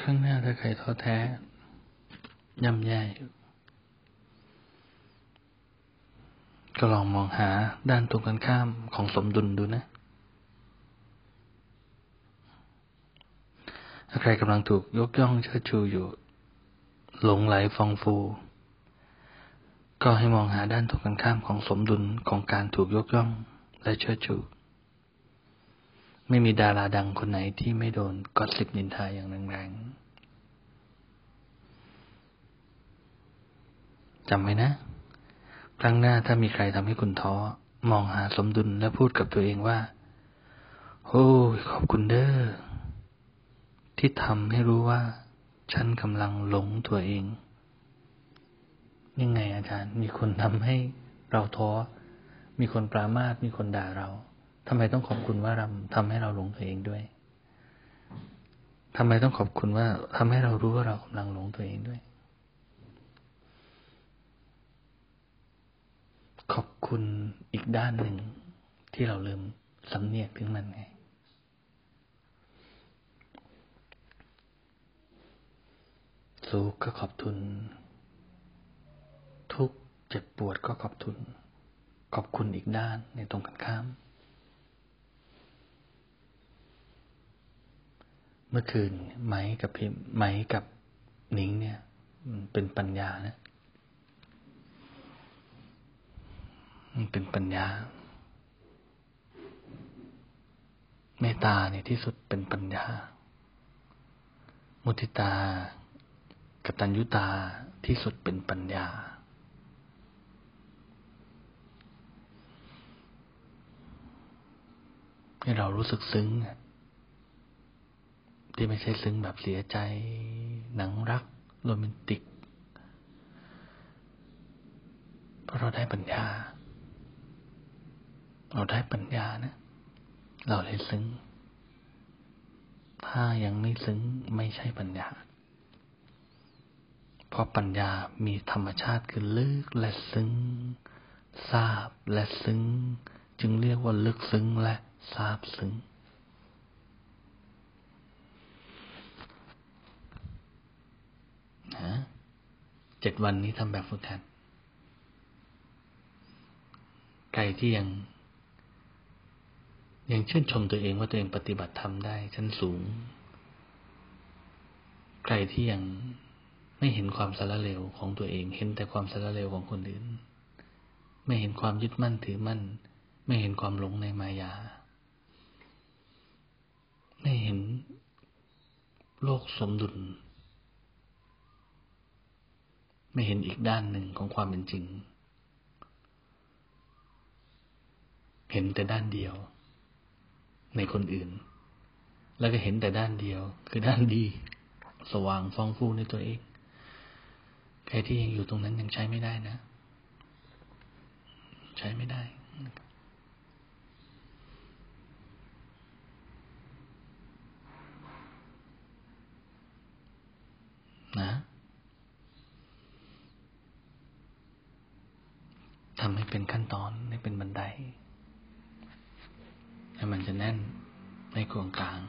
ข้างหน้าถ้าใครท้อแท้ย่ำแย่ก็ลองมองหาด้านตรงกันข้ามของสมดุลดูนะ ถ้าใครกำลังถูกยกย่องเชิดชูอยู่ หลงไหลฟองฟู ก็ให้มองหาด้านตรงกันข้ามของสมดุลของการถูกยกย่องและเชิดชู ไม่มีดาราดังคนไหนที่ไม่โดนกอดสิบนินทาอย่างแรงๆจำไว้นะ ครั้งหน้าถ้ามีใครทำให้คุณท้อ มองหาสมดุลและพูดกับตัวเองว่าโอ้ขอบคุณเด้อที่ทำให้รู้ว่า ฉันกำลังหลงตัวเอง ยังไงอาจารย์ มีคนทำให้เราท้อ มีคนปรามาสมีคนด่าเรา ทำไมต้องขอบคุณว่าเราทำให้เราหลงตัวเองด้วยทำไมต้องขอบคุณว่าทำให้เรารู้ว่าเรากำลังหลงตัวเองด้วย ขอบคุณอีกด้านหนึ่งที่เราลืมสำเนียกถึงมันไง สุขก็ขอบทุน ทุกเจ็บปวดก็ขอบทุน ขอบคุณอีกด้านในตรงกันข้าม เมื่อคืนไหมกับพิมไหมกับหนิงเนี่ยเป็นปัญญานะมันเป็นปัญญาเมตตาเนี่ยที่สุดเป็นปัญญา มุทิตากตัญญูตาที่สุดเป็นปัญญา ให้เรารู้สึกซึ้ง ที่ไม่ใช่ซึ้งแบบเสียใจ หนังรัก โรแมนติก เพราะเราได้ปัญญา เราได้ปัญญานะ เราเลยซึ้ง ถ้ายังไม่ซึ้งไม่ใช่ปัญญา เพราะปัญญามีธรรมชาติคือลึกและซึ้ง ทราบและซึ้ง จึงเรียกว่าลึกซึ้งและทราบซึ้ง นะเจ็ดวันนี้ทำแบบฝึกหัด ใครที่ยัง ยังชื่นชมตัวเองว่าตัวเองปฏิบัติธรรมได้ชั้นสูง ใครที่ยังไม่เห็นความสารเลวของตัวเอง เห็นแต่ความสารเลวของคนอื่น ไม่เห็นความยึดมั่นถือมั่น ไม่เห็นความหลงในมายา ไม่เห็นโลกสมดุล ไม่เห็นอีกด้านหนึ่งของความเป็นจริง เห็นแต่ด้านเดียว ในคนอื่น แล้วก็เห็นแต่ด้านเดียว คือด้านดี สว่างฟองฟูในตัวเอง ใครที่ยังอยู่ตรงนั้นยังใช้ไม่ได้นะ ใช้ไม่ได้ นะ ทำให้เป็นขั้นตอนให้เป็นบันได ให้มันจะแน่นในกลางกลาง